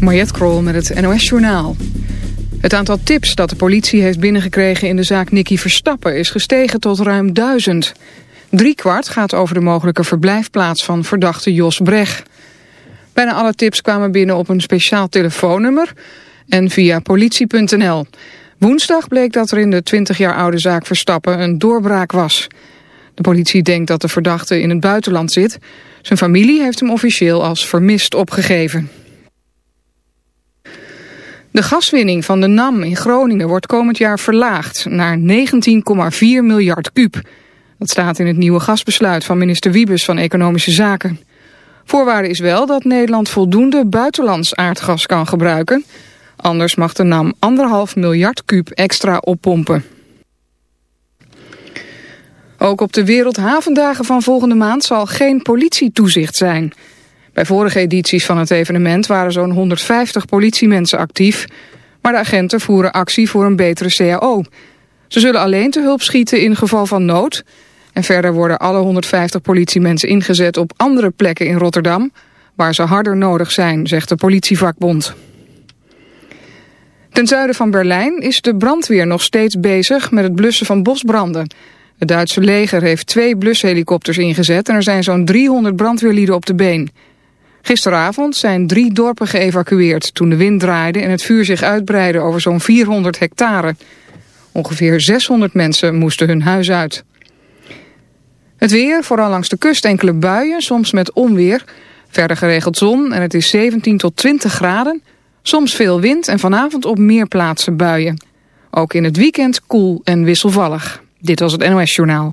Mariette Krol met het NOS Journaal. Het aantal tips dat de politie heeft binnengekregen in de zaak Nicky Verstappen is gestegen tot ruim duizend. Drie kwart gaat over de mogelijke verblijfplaats van verdachte Jos Brecht. Bijna alle tips kwamen binnen op een speciaal telefoonnummer en via politie.nl. Woensdag bleek dat er in de 20 jaar oude zaak Verstappen een doorbraak was. De politie denkt dat de verdachte in het buitenland zit. Zijn familie heeft hem officieel als vermist opgegeven. De gaswinning van de NAM in Groningen wordt komend jaar verlaagd naar 19,4 miljard kuub. Dat staat in het nieuwe gasbesluit van minister Wiebes van Economische Zaken. Voorwaarde is wel dat Nederland voldoende buitenlands aardgas kan gebruiken. Anders mag de NAM 1,5 miljard kuub extra oppompen. Ook op de Wereldhavendagen van volgende maand zal geen politietoezicht zijn. Bij vorige edities van het evenement waren zo'n 150 politiemensen actief... maar de agenten voeren actie voor een betere CAO. Ze zullen alleen te hulp schieten in geval van nood... en verder worden alle 150 politiemensen ingezet op andere plekken in Rotterdam... waar ze harder nodig zijn, zegt de politievakbond. Ten zuiden van Berlijn is de brandweer nog steeds bezig met het blussen van bosbranden... Het Duitse leger heeft twee blushelikopters ingezet en er zijn zo'n 300 brandweerlieden op de been. Gisteravond zijn drie dorpen geëvacueerd toen de wind draaide en het vuur zich uitbreidde over zo'n 400 hectare. Ongeveer 600 mensen moesten hun huis uit. Het weer, vooral langs de kust enkele buien, soms met onweer. Verder geregeld zon en het is 17 tot 20 graden. Soms veel wind en vanavond op meer plaatsen buien. Ook in het weekend koel en wisselvallig. Dit was het NOS Journaal.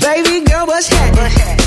Baby girl, what's happening?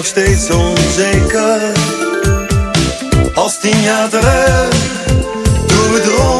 nog steeds onzeker. Als tien jaar terug, doe we rond.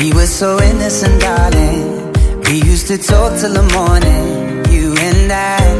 We were so innocent, darling. We used to talk till the morning, you and I.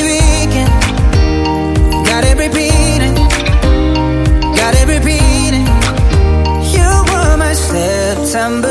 Number.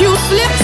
you slip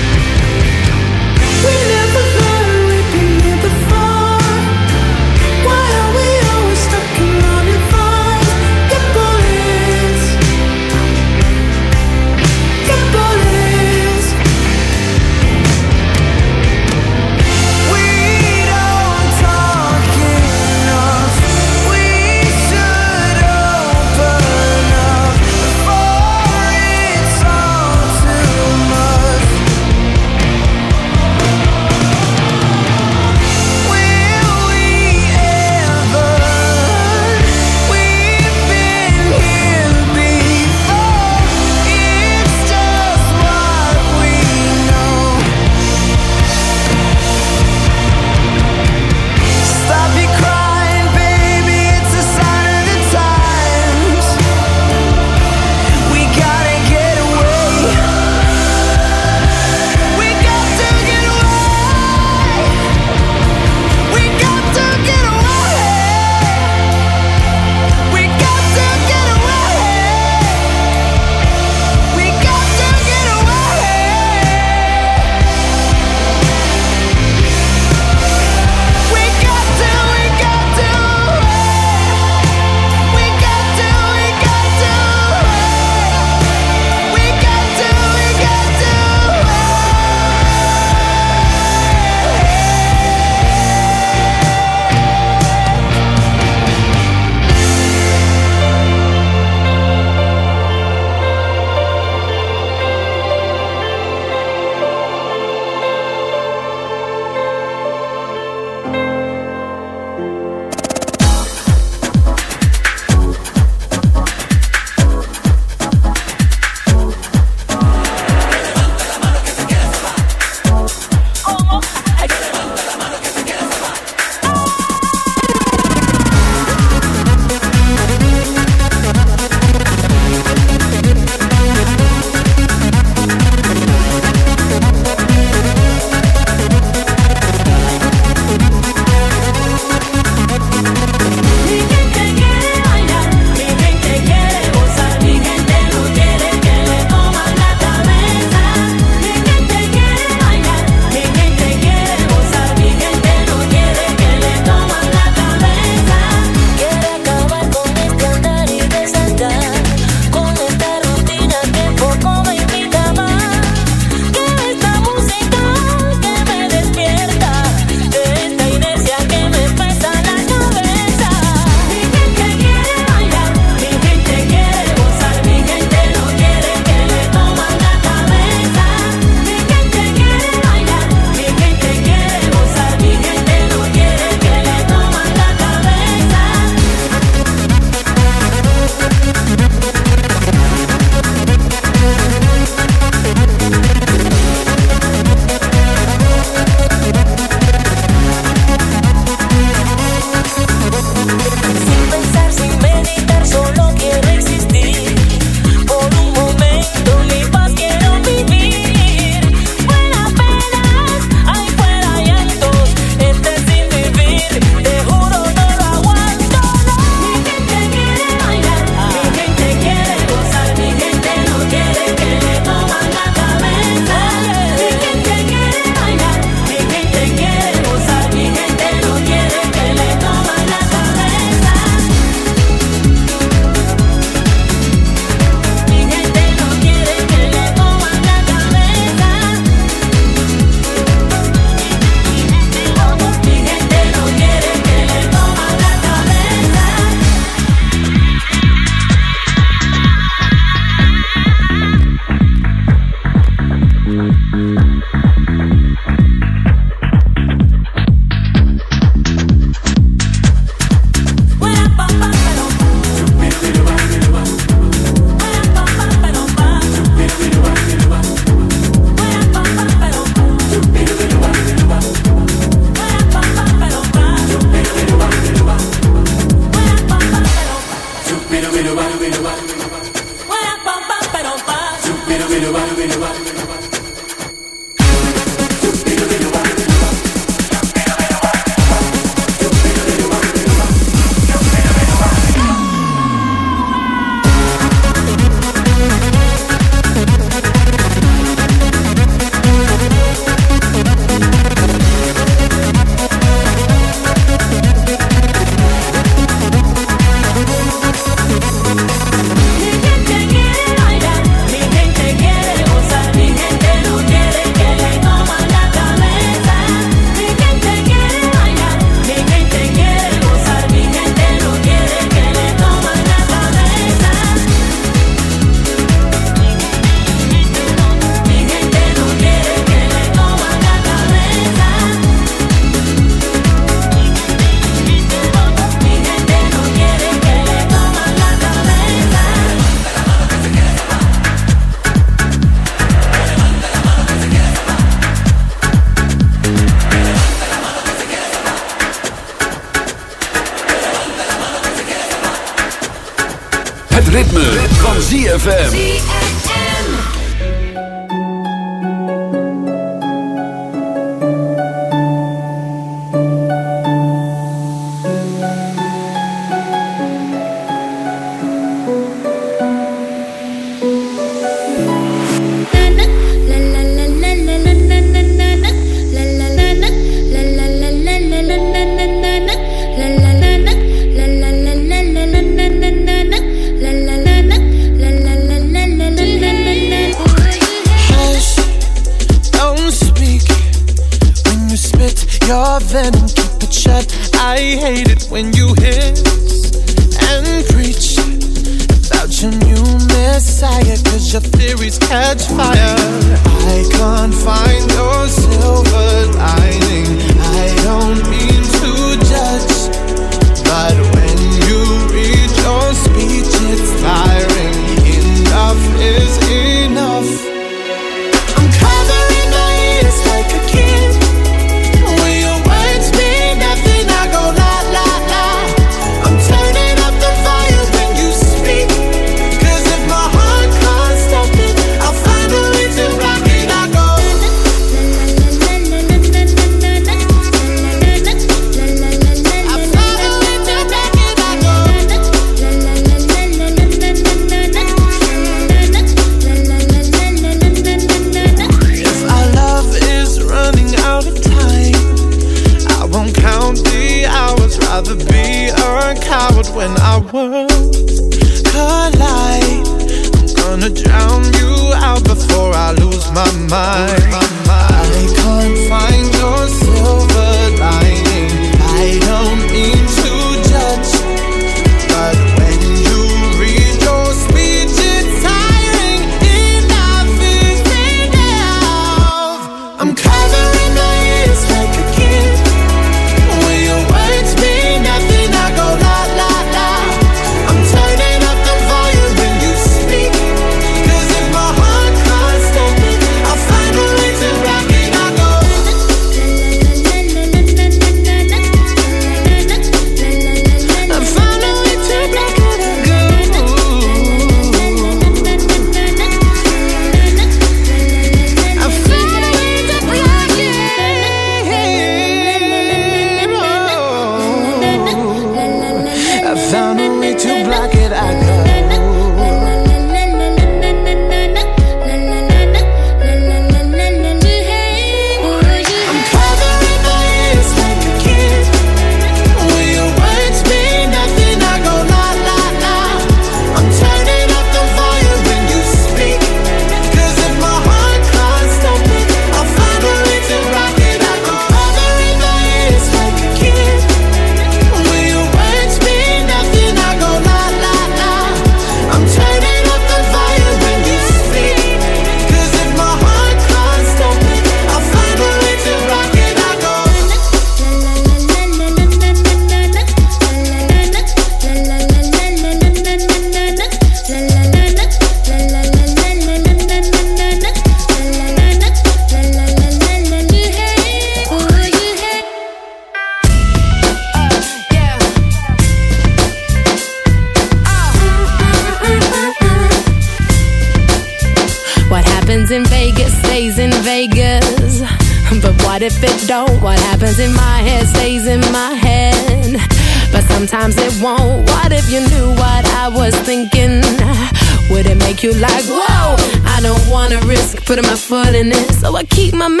I keep my mouth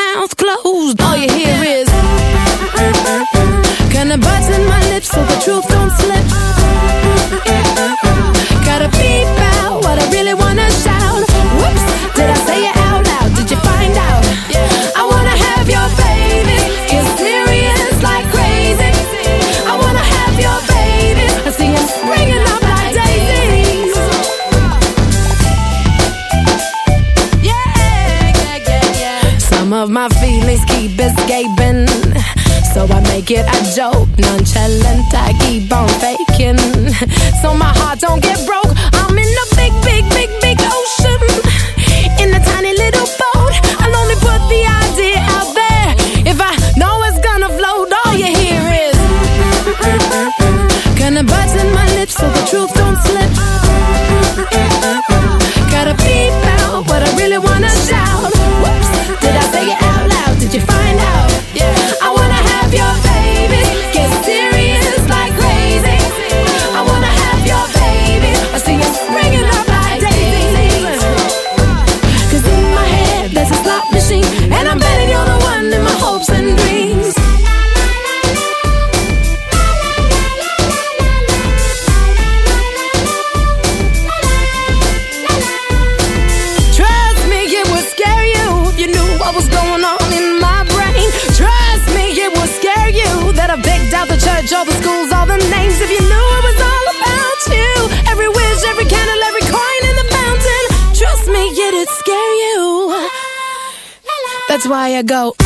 go.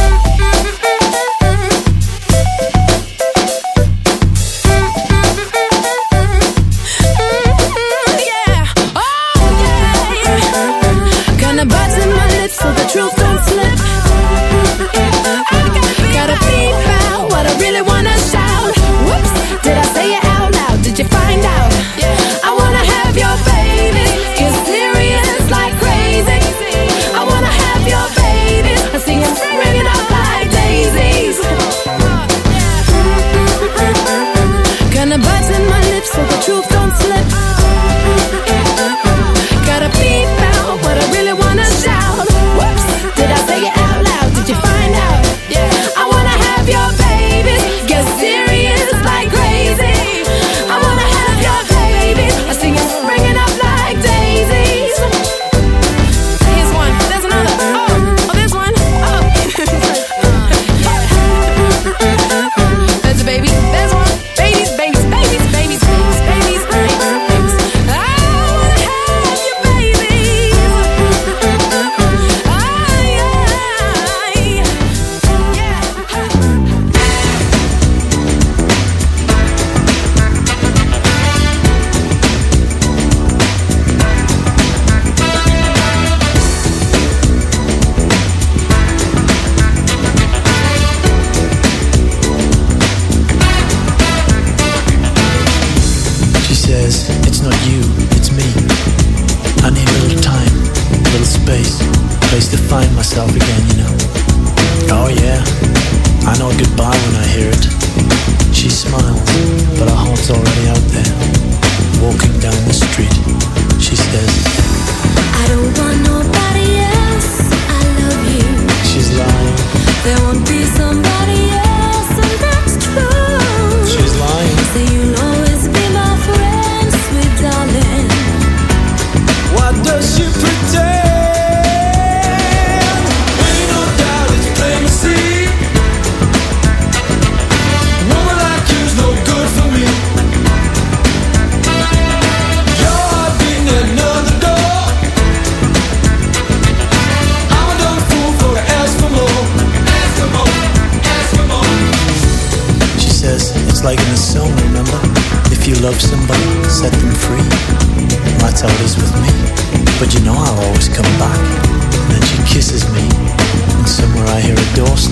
horse.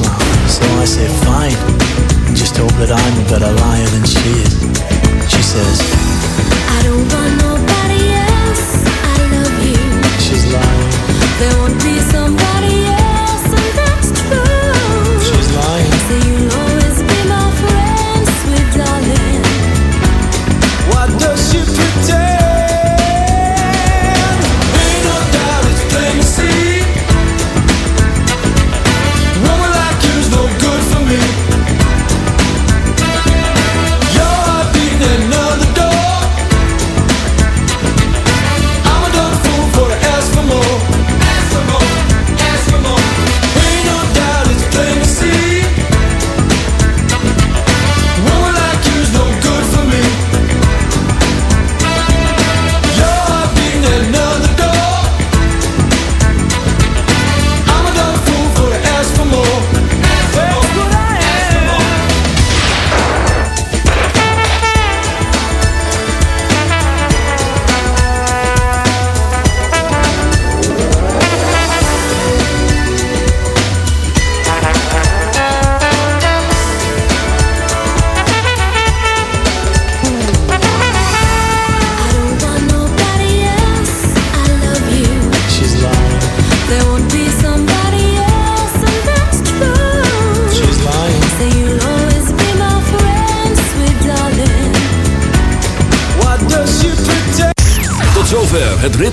So I say, fine, and just hope that I'm a better liar than she is. She says, I don't want